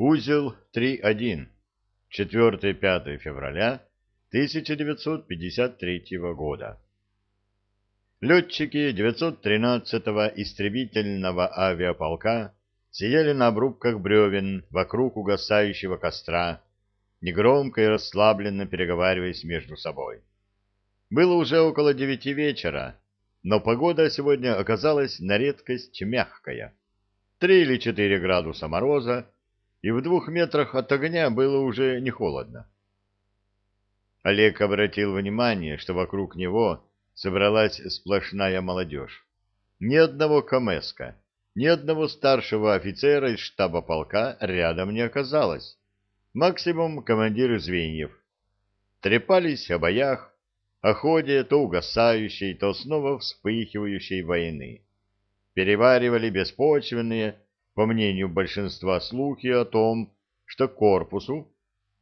Узел 3.1. 4-5 февраля 1953 года. Летчики 913-го истребительного авиаполка сидели на обрубках бревен вокруг угасающего костра, негромко и расслабленно переговариваясь между собой. Было уже около девяти вечера, но погода сегодня оказалась на редкость мягкая. Три или четыре градуса мороза, и в двух метрах от огня было уже не холодно. Олег обратил внимание, что вокруг него собралась сплошная молодежь. Ни одного камеска, ни одного старшего офицера из штаба полка рядом не оказалось. Максимум командиры звеньев. Трепались о боях, о ходе то угасающей, то снова вспыхивающей войны. Переваривали беспочвенные, по мнению большинства, слухи о том, что корпусу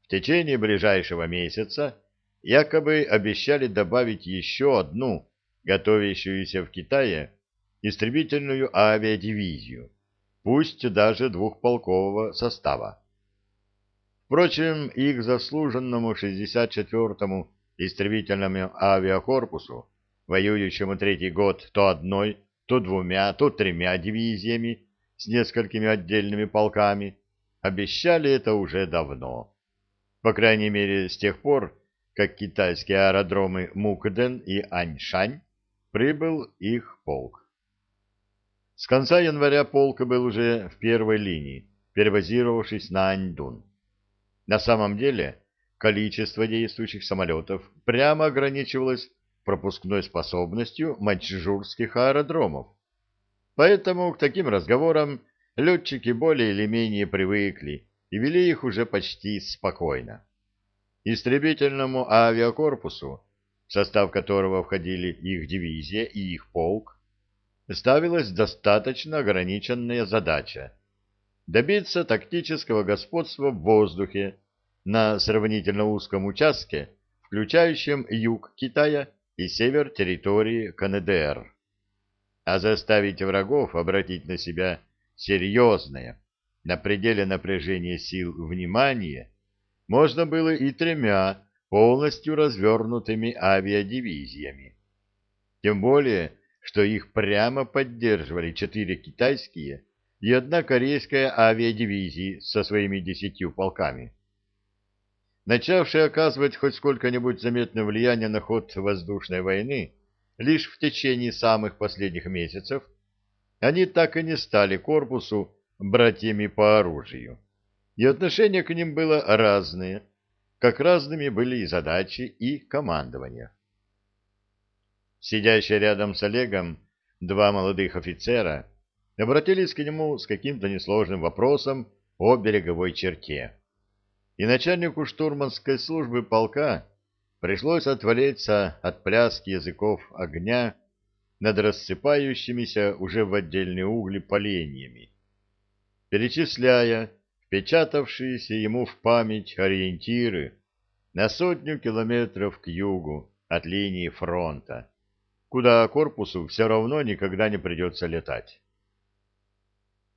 в течение ближайшего месяца якобы обещали добавить еще одну, готовящуюся в Китае, истребительную авиадивизию, пусть даже двухполкового состава. Впрочем, их заслуженному 64-му истребительному авиакорпусу, воюющему третий год то одной, то двумя, то тремя дивизиями, с несколькими отдельными полками, обещали это уже давно. По крайней мере, с тех пор, как китайские аэродромы Мукден и Аньшань прибыл их полк. С конца января полк был уже в первой линии, перебазировавшись на Аньдун. На самом деле, количество действующих самолетов прямо ограничивалось пропускной способностью маньчжурских аэродромов. Поэтому к таким разговорам летчики более или менее привыкли и вели их уже почти спокойно. Истребительному авиакорпусу, в состав которого входили их дивизия и их полк, ставилась достаточно ограниченная задача добиться тактического господства в воздухе на сравнительно узком участке, включающем юг Китая и север территории КНДР а заставить врагов обратить на себя серьезное, на пределе напряжения сил внимание, можно было и тремя полностью развернутыми авиадивизиями. Тем более, что их прямо поддерживали четыре китайские и одна корейская авиадивизии со своими десятью полками. Начавшие оказывать хоть сколько-нибудь заметное влияние на ход воздушной войны, Лишь в течение самых последних месяцев они так и не стали корпусу братьями по оружию, и отношение к ним было разное, как разными были и задачи, и командование. Сидящие рядом с Олегом два молодых офицера обратились к нему с каким-то несложным вопросом о береговой черте. И начальнику штурманской службы полка Пришлось отвалиться от пляски языков огня над рассыпающимися уже в отдельные угли поленьями, перечисляя впечатавшиеся ему в память ориентиры на сотню километров к югу от линии фронта, куда корпусу все равно никогда не придется летать.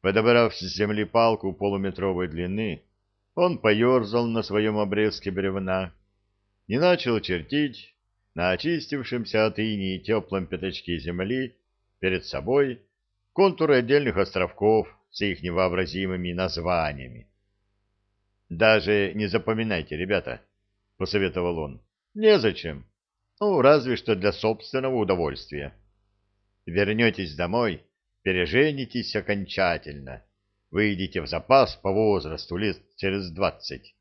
Подобрав с земли палку полуметровой длины, он поерзал на своем обрезке бревна, и начал чертить на очистившемся от инии теплом пятачке земли перед собой контуры отдельных островков с их невообразимыми названиями. «Даже не запоминайте, ребята», — посоветовал он. «Незачем. Ну, разве что для собственного удовольствия. Вернетесь домой, переженитесь окончательно, выйдете в запас по возрасту лет через двадцать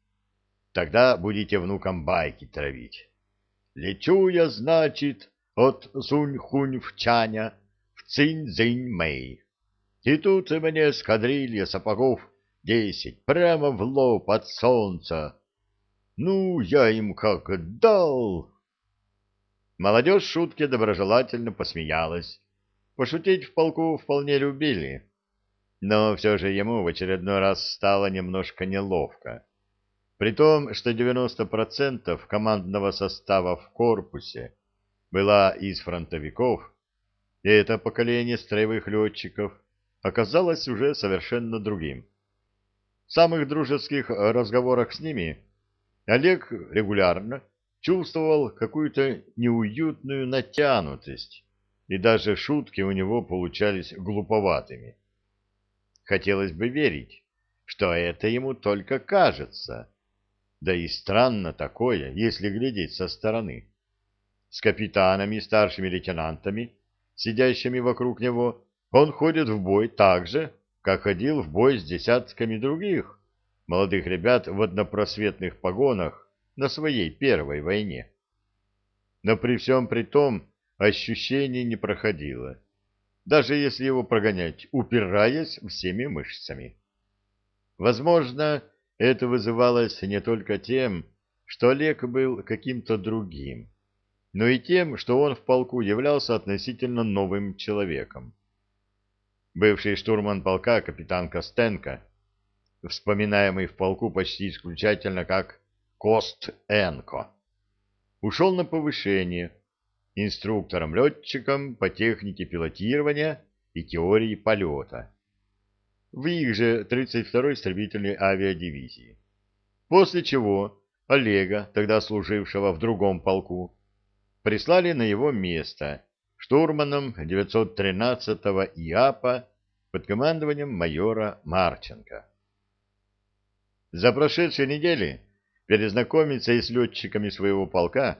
Тогда будете внукам байки травить. Лечу я, значит, от Сунь-Хунь в Цинь-Зинь-Мэй. И тут мне эскадрилья сапогов десять прямо в лоб от солнца. Ну, я им как дал! Молодежь шутки доброжелательно посмеялась. Пошутить в полку вполне любили. Но все же ему в очередной раз стало немножко неловко. При том, что 90% командного состава в корпусе была из фронтовиков, и это поколение строевых летчиков оказалось уже совершенно другим. В самых дружеских разговорах с ними Олег регулярно чувствовал какую-то неуютную натянутость, и даже шутки у него получались глуповатыми. Хотелось бы верить, что это ему только кажется. Да и странно такое, если глядеть со стороны. С капитанами и старшими лейтенантами, сидящими вокруг него, он ходит в бой так же, как ходил в бой с десятками других молодых ребят в однопросветных погонах на своей первой войне. Но при всем при том ощущение не проходило, даже если его прогонять, упираясь всеми мышцами. Возможно, это вызывалось не только тем, что Олег был каким-то другим, но и тем, что он в полку являлся относительно новым человеком. Бывший штурман полка капитан Костенко, вспоминаемый в полку почти исключительно как Кост-Энко, ушел на повышение инструктором-летчиком по технике пилотирования и теории полета в их же 32-й истребительной авиадивизии. После чего Олега, тогда служившего в другом полку, прислали на его место штурманом 913-го ИАПа под командованием майора Марченко. За прошедшие недели перезнакомиться и с летчиками своего полка,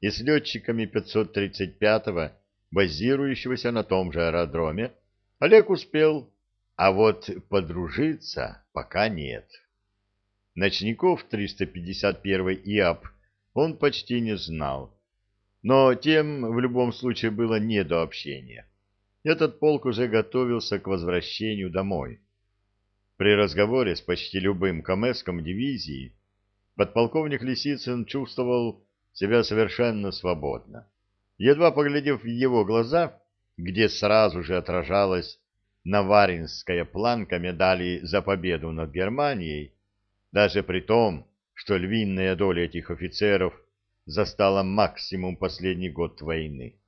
и с летчиками 535-го, базирующегося на том же аэродроме, Олег успел а вот подружиться пока нет. Ночников 351 ИАП он почти не знал, но тем в любом случае было не до общения. Этот полк уже готовился к возвращению домой. При разговоре с почти любым камеском дивизии подполковник Лисицын чувствовал себя совершенно свободно. Едва поглядев в его глаза, где сразу же отражалось Наваринская планка медали за победу над Германией, даже при том, что львиная доля этих офицеров застала максимум последний год войны.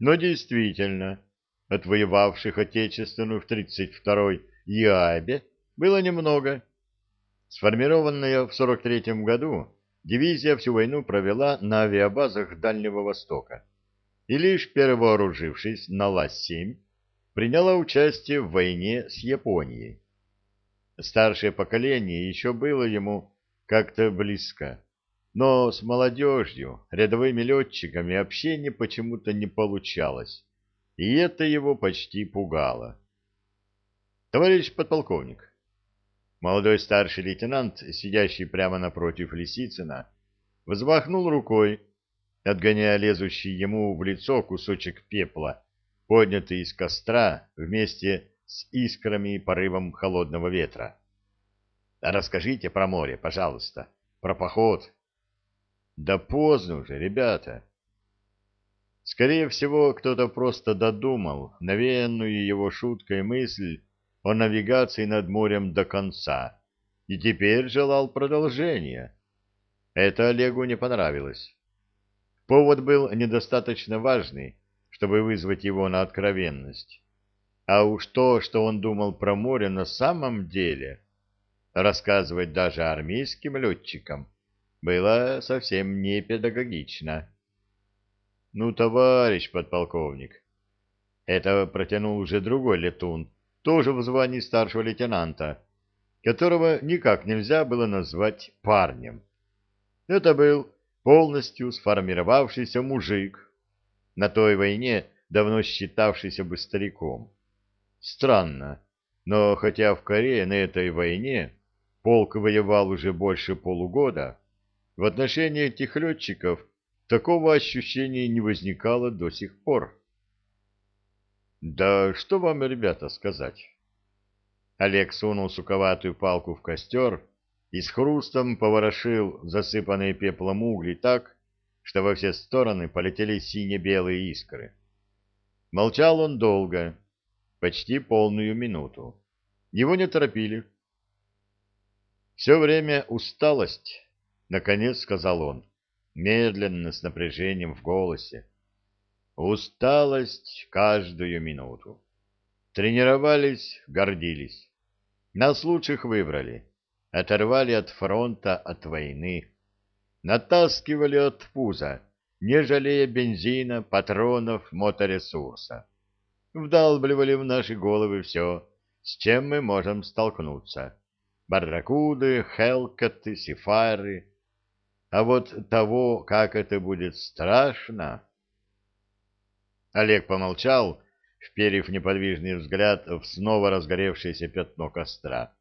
Но действительно, отвоевавших Отечественную в 32-й ЯАБе было немного. Сформированная в 43-м году, дивизия всю войну провела на авиабазах Дальнего Востока. И лишь перевооружившись на Ла-7, приняла участие в войне с Японией. Старшее поколение еще было ему как-то близко, но с молодежью, рядовыми летчиками общение почему-то не получалось, и это его почти пугало. «Товарищ подполковник!» Молодой старший лейтенант, сидящий прямо напротив Лисицына, взмахнул рукой, отгоняя лезущий ему в лицо кусочек пепла, поднятый из костра вместе с искрами и порывом холодного ветра. расскажите про море, пожалуйста, про поход. Да поздно уже, ребята. Скорее всего, кто-то просто додумал навеянную его шуткой мысль о навигации над морем до конца и теперь желал продолжения. Это Олегу не понравилось. Повод был недостаточно важный, чтобы вызвать его на откровенность. А уж то, что он думал про море на самом деле, рассказывать даже армейским летчикам, было совсем не педагогично. «Ну, товарищ подполковник!» Это протянул уже другой летун, тоже в звании старшего лейтенанта, которого никак нельзя было назвать парнем. Это был полностью сформировавшийся мужик, на той войне давно считавшийся бы стариком. Странно, но хотя в Корее на этой войне полк воевал уже больше полугода, в отношении этих летчиков такого ощущения не возникало до сих пор. Да что вам, ребята, сказать? Олег сунул суковатую палку в костер и с хрустом поворошил засыпанные пеплом угли так, что во все стороны полетели сине-белые искры. Молчал он долго, почти полную минуту. Его не торопили. «Все время усталость», — наконец сказал он, медленно, с напряжением в голосе. «Усталость каждую минуту. Тренировались, гордились. Нас лучших выбрали, оторвали от фронта, от войны, натаскивали от пуза, не жалея бензина, патронов, моторесурса. Вдалбливали в наши головы все, с чем мы можем столкнуться. Барракуды, хелкоты, сифары. А вот того, как это будет страшно... Олег помолчал, вперев неподвижный взгляд в снова разгоревшееся пятно костра.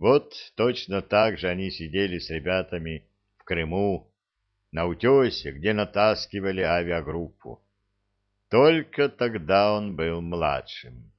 Вот точно так же они сидели с ребятами Крыму, на утесе, где натаскивали авиагруппу. Только тогда он был младшим.